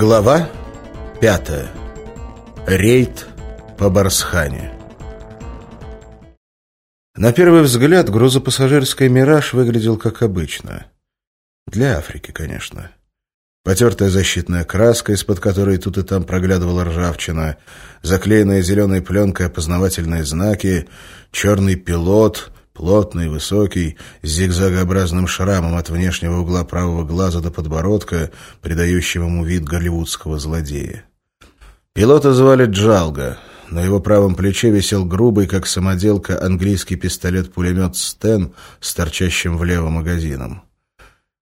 Глава пятая. Рейд по Барсхане. На первый взгляд грузопассажирский «Мираж» выглядел как обычно. Для Африки, конечно. Потертая защитная краска, из-под которой тут и там проглядывала ржавчина, заклеенные зеленой пленкой опознавательные знаки, черный пилот — Плотный, высокий, с зигзагообразным шрамом от внешнего угла правого глаза до подбородка, придающим ему вид голливудского злодея. Пилота звали Джалга. На его правом плече висел грубый, как самоделка, английский пистолет-пулемет «Стен» с торчащим влево магазином.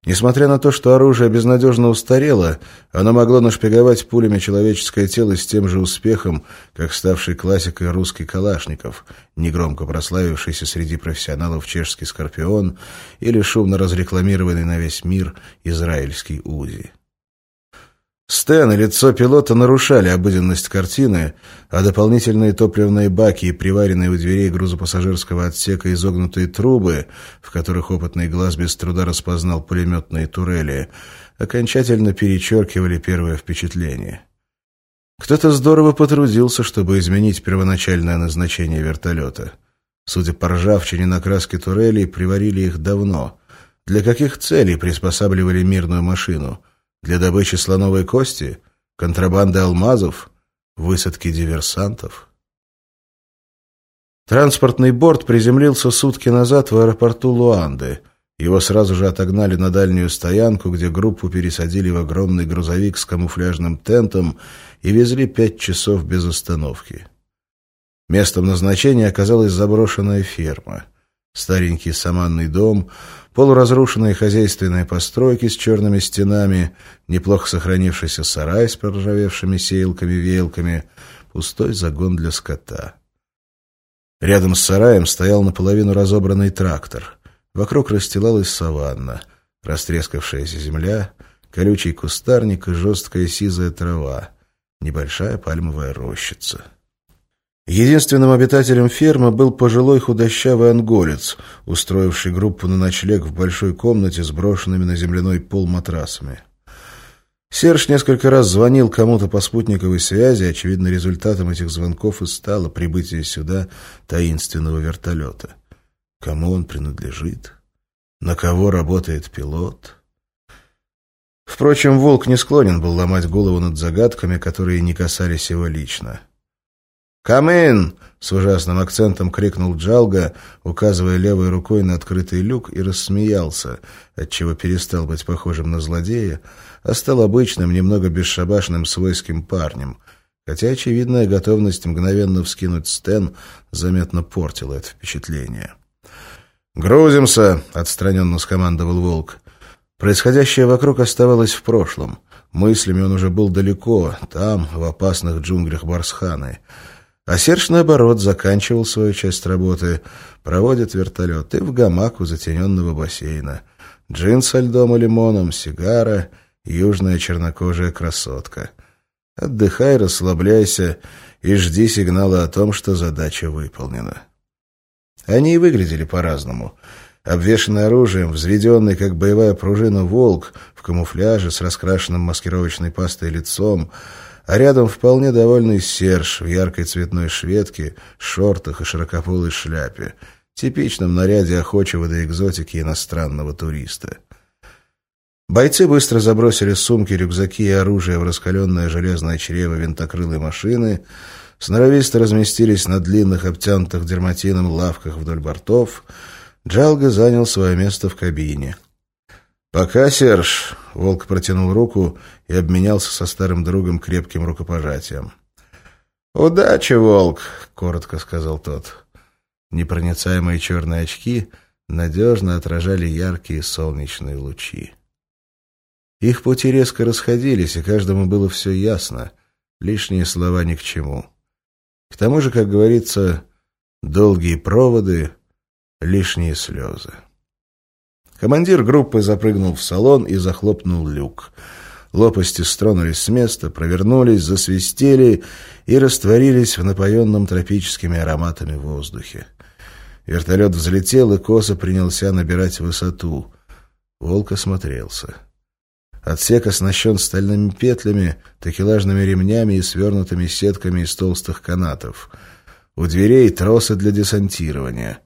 Несмотря на то, что оружие безнадежно устарело, оно могло нашпиговать пулями человеческое тело с тем же успехом, как ставший классикой русский Калашников, негромко прославившийся среди профессионалов чешский «Скорпион» или шумно разрекламированный на весь мир израильский «Узи». Стэн и лицо пилота нарушали обыденность картины, а дополнительные топливные баки и приваренные у дверей грузопассажирского отсека изогнутые трубы, в которых опытный глаз без труда распознал пулеметные турели, окончательно перечеркивали первое впечатление. Кто-то здорово потрудился, чтобы изменить первоначальное назначение вертолета. Судя по ржавчине на краске турелей, приварили их давно. Для каких целей приспосабливали мирную машину – для добычи слоновой кости, контрабанды алмазов, высадки диверсантов. Транспортный борт приземлился сутки назад в аэропорту Луанды. Его сразу же отогнали на дальнюю стоянку, где группу пересадили в огромный грузовик с камуфляжным тентом и везли пять часов без остановки. Местом назначения оказалась заброшенная ферма. Старенький саманный дом — полуразрушенные хозяйственные постройки с черными стенами, неплохо сохранившийся сарай с проржавевшими сеялками-веялками, пустой загон для скота. Рядом с сараем стоял наполовину разобранный трактор. Вокруг расстилалась саванна, растрескавшаяся земля, колючий кустарник и жесткая сизая трава, небольшая пальмовая рощица. Единственным обитателем фермы был пожилой худощавый анголец, устроивший группу на ночлег в большой комнате с брошенными на земляной пол матрасами. Серж несколько раз звонил кому-то по спутниковой связи, очевидно, результатом этих звонков и стало прибытие сюда таинственного вертолета. Кому он принадлежит? На кого работает пилот? Впрочем, Волк не склонен был ломать голову над загадками, которые не касались его лично. «Камин!» — с ужасным акцентом крикнул Джалга, указывая левой рукой на открытый люк, и рассмеялся, отчего перестал быть похожим на злодея, а стал обычным, немного бесшабашным свойским парнем, хотя очевидная готовность мгновенно вскинуть стен заметно портила это впечатление. «Грузимся!» — отстраненно скомандовал Волк. Происходящее вокруг оставалось в прошлом. Мыслями он уже был далеко, там, в опасных джунглях Барсханы — а Серж, наоборот, заканчивал свою часть работы, проводит вертолет и в гамак у затененного бассейна. Джин со льдом и лимоном, сигара, южная чернокожая красотка. Отдыхай, расслабляйся и жди сигнала о том, что задача выполнена. Они и выглядели по-разному. Обвешанный оружием, взведенный, как боевая пружина, волк в камуфляже с раскрашенным маскировочной пастой лицом — а рядом вполне довольный Серж в яркой цветной шведке, шортах и широкополой шляпе, типичном наряде охочего до экзотики иностранного туриста. Бойцы быстро забросили сумки, рюкзаки и оружие в раскаленное железное чрево винтокрылой машины, сноровисто разместились на длинных обтянутых дерматином лавках вдоль бортов. Джалга занял свое место в кабине — «Пока, Серж!» — Волк протянул руку и обменялся со старым другом крепким рукопожатием. «Удачи, Волк!» — коротко сказал тот. Непроницаемые черные очки надежно отражали яркие солнечные лучи. Их пути резко расходились, и каждому было все ясно. Лишние слова ни к чему. К тому же, как говорится, долгие проводы, лишние слезы. Командир группы запрыгнул в салон и захлопнул люк. Лопасти стронулись с места, провернулись, засвистели и растворились в напоенном тропическими ароматами воздухе. Вертолет взлетел и косо принялся набирать высоту. Волк осмотрелся. Отсек оснащен стальными петлями, такелажными ремнями и свернутыми сетками из толстых канатов. У дверей тросы для десантирования.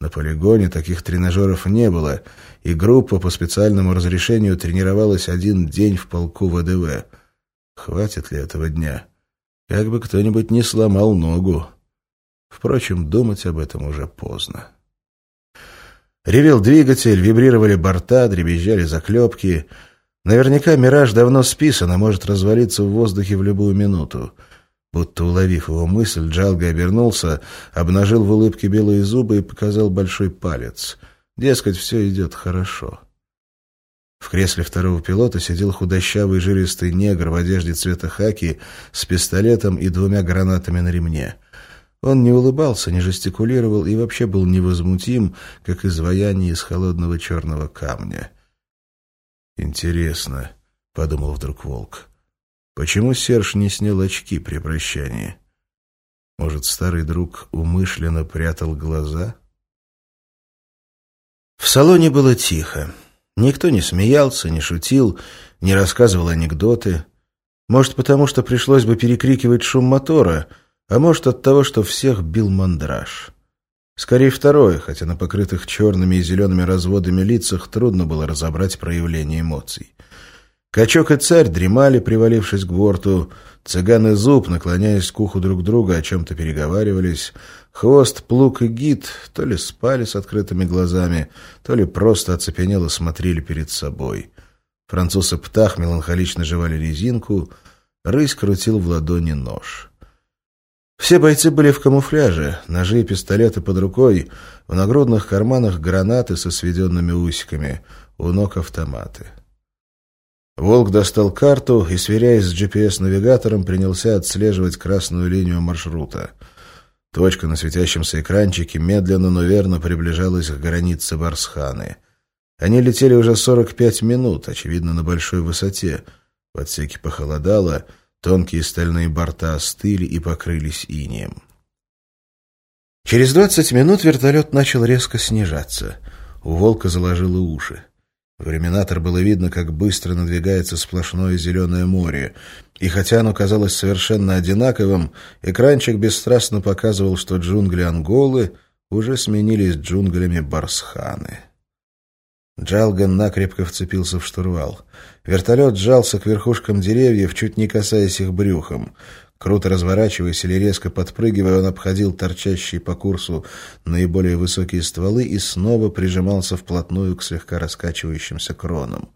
На полигоне таких тренажеров не было, и группа по специальному разрешению тренировалась один день в полку ВДВ. Хватит ли этого дня? Как бы кто-нибудь не сломал ногу. Впрочем, думать об этом уже поздно. Ревел двигатель, вибрировали борта, дребезжали заклепки. Наверняка «Мираж» давно списан, а может развалиться в воздухе в любую минуту. Будто уловив его мысль, Джалга обернулся, обнажил в улыбке белые зубы и показал большой палец. Дескать, все идет хорошо. В кресле второго пилота сидел худощавый жилистый негр в одежде цвета хаки с пистолетом и двумя гранатами на ремне. Он не улыбался, не жестикулировал и вообще был невозмутим, как изваяние из холодного черного камня. «Интересно», — подумал вдруг Волк, — «почему Серж не снял очки при прощании? Может, старый друг умышленно прятал глаза?» В салоне было тихо. Никто не смеялся, не шутил, не рассказывал анекдоты. Может, потому что пришлось бы перекрикивать шум мотора — а может, от того, что всех бил мандраж. Скорее второе, хотя на покрытых черными и зелеными разводами лицах трудно было разобрать проявление эмоций. Качок и царь дремали, привалившись к борту. Цыган и зуб, наклоняясь к уху друг друга, о чем-то переговаривались. Хвост, плуг и гид то ли спали с открытыми глазами, то ли просто оцепенело смотрели перед собой. Француз и птах меланхолично жевали резинку, рысь крутил в ладони нож. Все бойцы были в камуфляже, ножи и пистолеты под рукой, в нагрудных карманах гранаты со сведенными усиками, у ног автоматы. Волк достал карту и, сверяясь с GPS-навигатором, принялся отслеживать красную линию маршрута. Точка на светящемся экранчике медленно, но верно приближалась к границе Барсханы. Они летели уже 45 минут, очевидно, на большой высоте. В отсеке похолодало — Тонкие стальные борта остыли и покрылись инеем. Через двадцать минут вертолет начал резко снижаться. У волка заложило уши. В иллюминатор было видно, как быстро надвигается сплошное зеленое море, и хотя оно казалось совершенно одинаковым, экранчик бесстрастно показывал, что джунгли Анголы уже сменились джунглями Барсханы. Джалган накрепко вцепился в штурвал. Вертолет сжался к верхушкам деревьев, чуть не касаясь их брюхом. Круто разворачиваясь или резко подпрыгивая, он обходил торчащие по курсу наиболее высокие стволы и снова прижимался вплотную к слегка раскачивающимся кронам.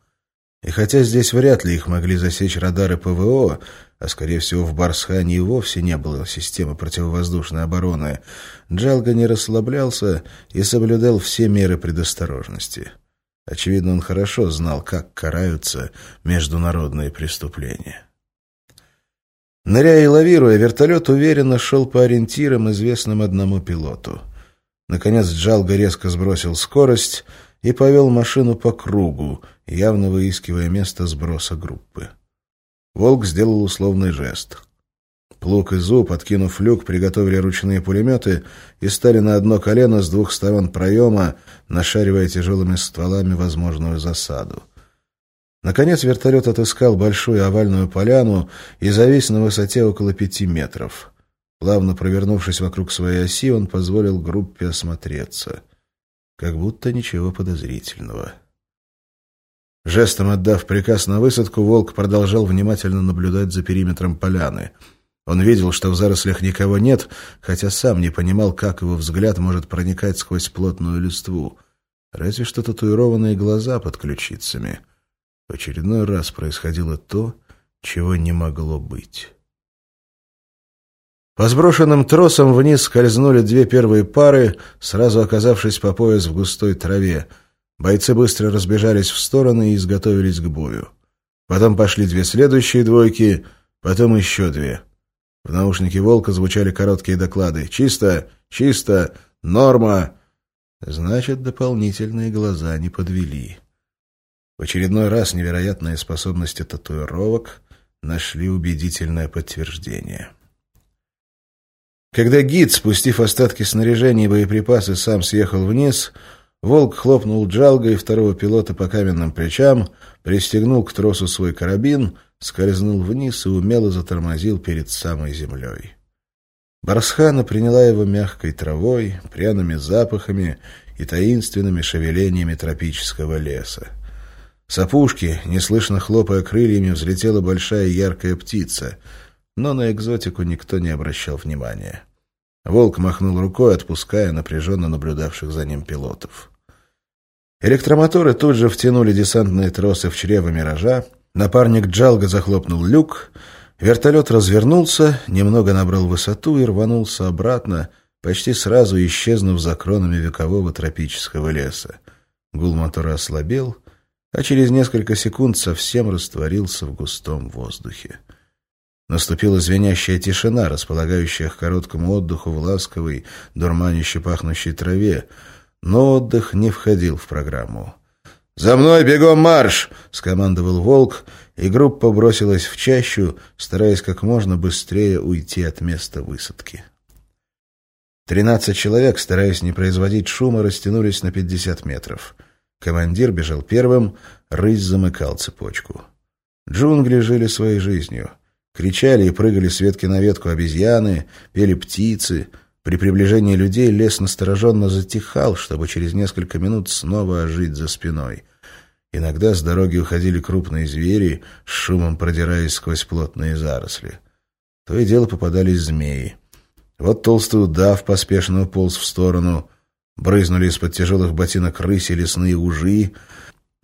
И хотя здесь вряд ли их могли засечь радары ПВО, а, скорее всего, в Барсхане и вовсе не было системы противовоздушной обороны, Джалга не расслаблялся и соблюдал все меры предосторожности. Очевидно, он хорошо знал, как караются международные преступления. Ныряя и лавируя, вертолет уверенно шел по ориентирам, известным одному пилоту. Наконец Джалга резко сбросил скорость и повел машину по кругу, явно выискивая место сброса группы. Волк сделал условный жест. Плуг и Зуб, откинув люк, приготовили ручные пулеметы и стали на одно колено с двух сторон проема, нашаривая тяжелыми стволами возможную засаду. Наконец вертолет отыскал большую овальную поляну и завис на высоте около пяти метров. Плавно провернувшись вокруг своей оси, он позволил группе осмотреться. Как будто ничего подозрительного. Жестом отдав приказ на высадку, Волк продолжал внимательно наблюдать за периметром поляны — он видел, что в зарослях никого нет, хотя сам не понимал, как его взгляд может проникать сквозь плотную листву. Разве что татуированные глаза под ключицами. В очередной раз происходило то, чего не могло быть. По сброшенным тросам вниз скользнули две первые пары, сразу оказавшись по пояс в густой траве. Бойцы быстро разбежались в стороны и изготовились к бою. Потом пошли две следующие двойки, потом еще две — в наушнике «Волка» звучали короткие доклады. «Чисто! Чисто! Норма!» Значит, дополнительные глаза не подвели. В очередной раз невероятные способности татуировок нашли убедительное подтверждение. Когда гид, спустив остатки снаряжения и боеприпасы, сам съехал вниз, Волк хлопнул джалгой второго пилота по каменным плечам, пристегнул к тросу свой карабин, скользнул вниз и умело затормозил перед самой землей. Барсхана приняла его мягкой травой, пряными запахами и таинственными шевелениями тропического леса. С опушки, неслышно хлопая крыльями, взлетела большая яркая птица, но на экзотику никто не обращал внимания. Волк махнул рукой, отпуская напряженно наблюдавших за ним пилотов. Электромоторы тут же втянули десантные тросы в чрево «Миража», напарник Джалга захлопнул люк, вертолет развернулся, немного набрал высоту и рванулся обратно, почти сразу исчезнув за кронами векового тропического леса. Гул мотора ослабел, а через несколько секунд совсем растворился в густом воздухе. Наступила звенящая тишина, располагающая к короткому отдыху в ласковой, дурманище пахнущей траве, но отдых не входил в программу. «За мной бегом марш!» — скомандовал волк, и группа бросилась в чащу, стараясь как можно быстрее уйти от места высадки. Тринадцать человек, стараясь не производить шума, растянулись на пятьдесят метров. Командир бежал первым, рысь замыкал цепочку. Джунгли жили своей жизнью. Кричали и прыгали с ветки на ветку обезьяны, пели птицы. При приближении людей лес настороженно затихал, чтобы через несколько минут снова ожить за спиной. Иногда с дороги уходили крупные звери, с шумом продираясь сквозь плотные заросли. То и дело попадались змеи. Вот толстый удав поспешно уполз в сторону. Брызнули из-под тяжелых ботинок рыси лесные ужи —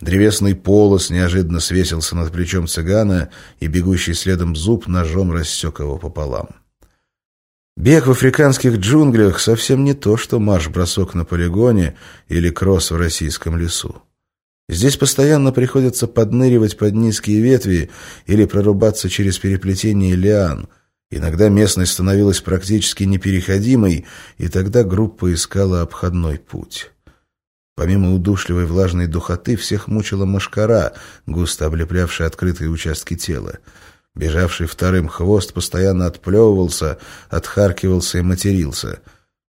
Древесный полос неожиданно свесился над плечом цыгана, и бегущий следом зуб ножом рассек его пополам. Бег в африканских джунглях совсем не то, что марш-бросок на полигоне или кросс в российском лесу. Здесь постоянно приходится подныривать под низкие ветви или прорубаться через переплетение лиан. Иногда местность становилась практически непереходимой, и тогда группа искала обходной путь. Помимо удушливой влажной духоты, всех мучила мошкара, густо облеплявшая открытые участки тела. Бежавший вторым хвост постоянно отплевывался, отхаркивался и матерился.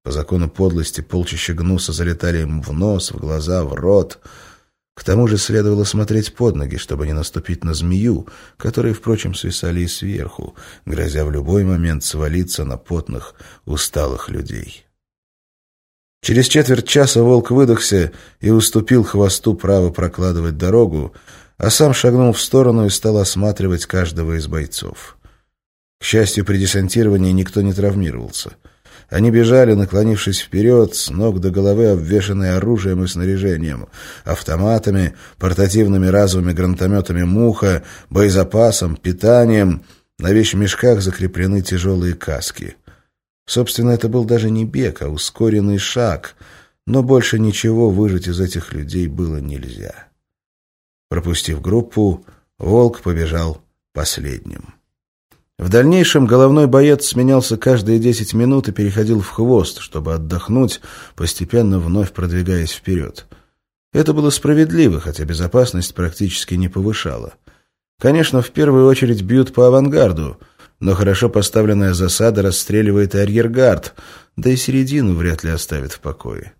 По закону подлости полчища гнуса залетали им в нос, в глаза, в рот. К тому же следовало смотреть под ноги, чтобы не наступить на змею, которые, впрочем, свисали и сверху, грозя в любой момент свалиться на потных, усталых людей. Через четверть часа волк выдохся и уступил хвосту право прокладывать дорогу, а сам шагнул в сторону и стал осматривать каждого из бойцов. К счастью, при десантировании никто не травмировался. Они бежали, наклонившись вперед, с ног до головы обвешанные оружием и снаряжением, автоматами, портативными разовыми гранатометами «Муха», боезапасом, питанием. На вещмешках закреплены тяжелые каски. Собственно, это был даже не бег, а ускоренный шаг, но больше ничего выжить из этих людей было нельзя. Пропустив группу, волк побежал последним. В дальнейшем головной боец сменялся каждые десять минут и переходил в хвост, чтобы отдохнуть, постепенно вновь продвигаясь вперед. Это было справедливо, хотя безопасность практически не повышала. Конечно, в первую очередь бьют по авангарду — но хорошо поставленная засада расстреливает и арьергард, да и середину вряд ли оставит в покое.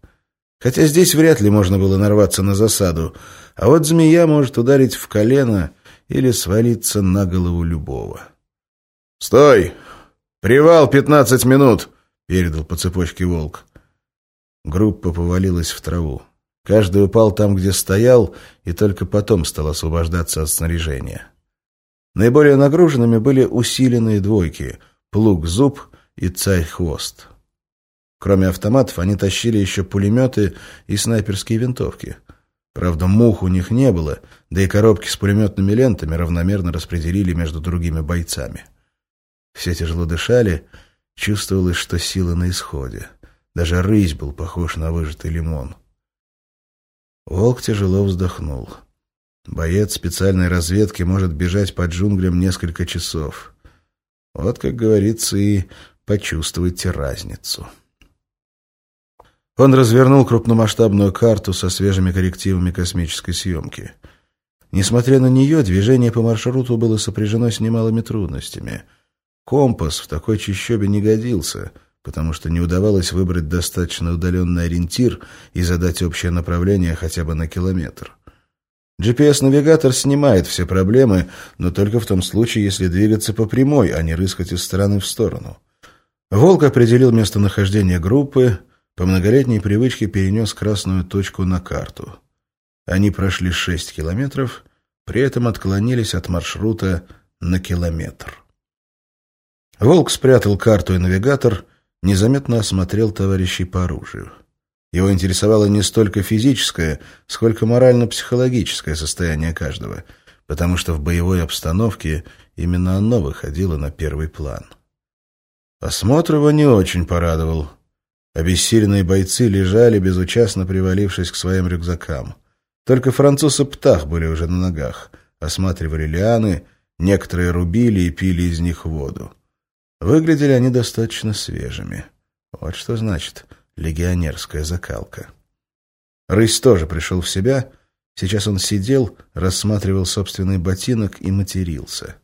Хотя здесь вряд ли можно было нарваться на засаду, а вот змея может ударить в колено или свалиться на голову любого. «Стой! Привал пятнадцать минут!» — передал по цепочке волк. Группа повалилась в траву. Каждый упал там, где стоял, и только потом стал освобождаться от снаряжения. Наиболее нагруженными были усиленные двойки — плуг-зуб и царь-хвост. Кроме автоматов, они тащили еще пулеметы и снайперские винтовки. Правда, мух у них не было, да и коробки с пулеметными лентами равномерно распределили между другими бойцами. Все тяжело дышали, чувствовалось, что сила на исходе. Даже рысь был похож на выжатый лимон. Волк тяжело вздохнул. — Боец специальной разведки может бежать по джунглям несколько часов. Вот, как говорится, и почувствуйте разницу. Он развернул крупномасштабную карту со свежими коррективами космической съемки. Несмотря на нее, движение по маршруту было сопряжено с немалыми трудностями. Компас в такой чащобе не годился, потому что не удавалось выбрать достаточно удаленный ориентир и задать общее направление хотя бы на километр. GPS-навигатор снимает все проблемы, но только в том случае, если двигаться по прямой, а не рыскать из стороны в сторону. Волк определил местонахождение группы, по многолетней привычке перенес красную точку на карту. Они прошли шесть километров, при этом отклонились от маршрута на километр. Волк спрятал карту и навигатор, незаметно осмотрел товарищей по оружию. Его интересовало не столько физическое, сколько морально-психологическое состояние каждого, потому что в боевой обстановке именно оно выходило на первый план. Осмотр его не очень порадовал. Обессиленные бойцы лежали, безучастно привалившись к своим рюкзакам. Только француз и Птах были уже на ногах, осматривали лианы, некоторые рубили и пили из них воду. Выглядели они достаточно свежими. Вот что значит легионерская закалка. Рысь тоже пришел в себя. Сейчас он сидел, рассматривал собственный ботинок и матерился.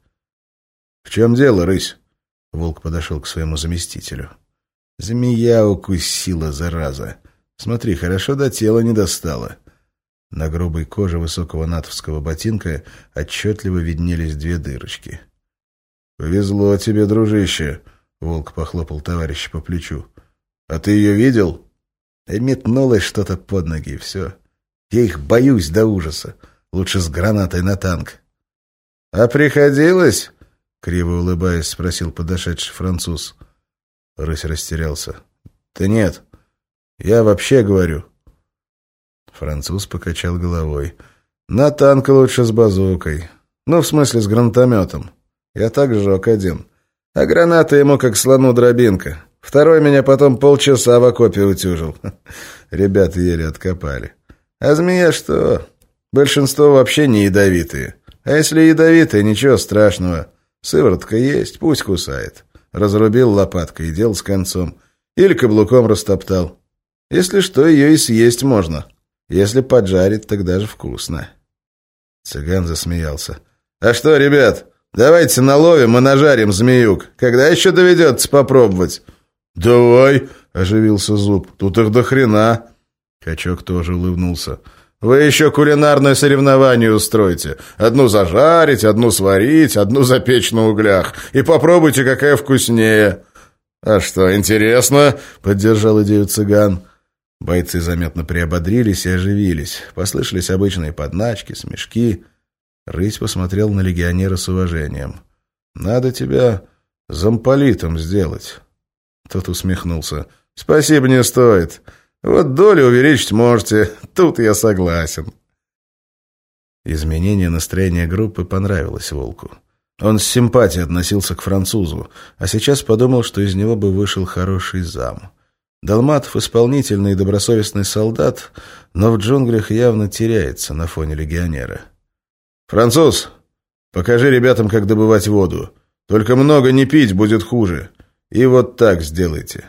— В чем дело, рысь? — волк подошел к своему заместителю. — Змея укусила, зараза. Смотри, хорошо до тела не достала. На грубой коже высокого натовского ботинка отчетливо виднелись две дырочки. — Повезло тебе, дружище, — волк похлопал товарища по плечу. «А ты ее видел?» И метнулось что-то под ноги, и все. Я их боюсь до ужаса. Лучше с гранатой на танк. «А приходилось?» — криво улыбаясь, спросил подошедший француз. Рысь растерялся. «Да нет, я вообще говорю». Француз покачал головой. «На танк лучше с базукой. Ну, в смысле, с гранатометом. Я так сжег один. А граната ему как слону дробинка. Второй меня потом полчаса в окопе утюжил. Ребята еле откопали. А змея что? Большинство вообще не ядовитые. А если ядовитые, ничего страшного. Сыворотка есть, пусть кусает. Разрубил лопаткой и дел с концом. Или каблуком растоптал. Если что, ее и съесть можно. Если поджарит, тогда же вкусно. Цыган засмеялся. «А что, ребят, давайте наловим и нажарим змеюк. Когда еще доведется попробовать?» «Давай!» — оживился Зуб. «Тут их до хрена!» Качок тоже улыбнулся. «Вы еще кулинарное соревнование устройте. Одну зажарить, одну сварить, одну запечь на углях. И попробуйте, какая вкуснее!» «А что, интересно?» — поддержал идею цыган. Бойцы заметно приободрились и оживились. Послышались обычные подначки, смешки. Рысь посмотрел на легионера с уважением. «Надо тебя замполитом сделать». Тот усмехнулся. «Спасибо не стоит. Вот долю увеличить можете. Тут я согласен». Изменение настроения группы понравилось Волку. Он с симпатией относился к французу, а сейчас подумал, что из него бы вышел хороший зам. Далматов исполнительный и добросовестный солдат, но в джунглях явно теряется на фоне легионера. «Француз, покажи ребятам, как добывать воду. Только много не пить, будет хуже. И вот так сделайте».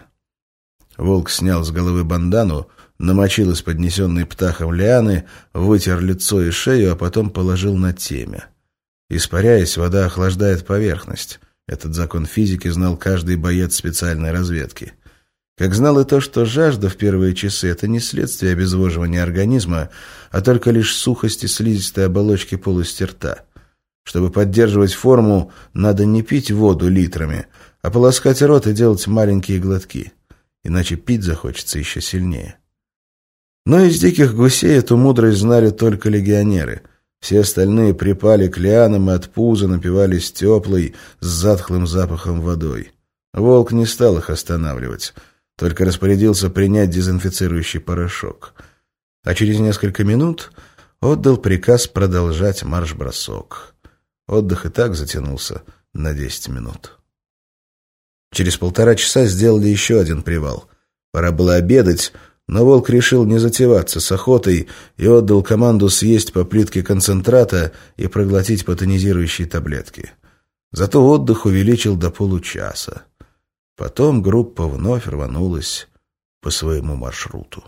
Волк снял с головы бандану, намочил из поднесенной птахом лианы, вытер лицо и шею, а потом положил на темя. Испаряясь, вода охлаждает поверхность. Этот закон физики знал каждый боец специальной разведки. Как знал и то, что жажда в первые часы – это не следствие обезвоживания организма, а только лишь сухость и слизистой оболочки полости рта. Чтобы поддерживать форму, надо не пить воду литрами – а полоскать рот и делать маленькие глотки, иначе пить захочется еще сильнее. Но из диких гусей эту мудрость знали только легионеры. Все остальные припали к лианам и от пуза напивались теплой, с затхлым запахом водой. Волк не стал их останавливать, только распорядился принять дезинфицирующий порошок. А через несколько минут отдал приказ продолжать марш-бросок. Отдых и так затянулся на десять минут. Через полтора часа сделали еще один привал. Пора было обедать, но волк решил не затеваться с охотой и отдал команду съесть по плитке концентрата и проглотить патонизирующие таблетки. Зато отдых увеличил до получаса. Потом группа вновь рванулась по своему маршруту.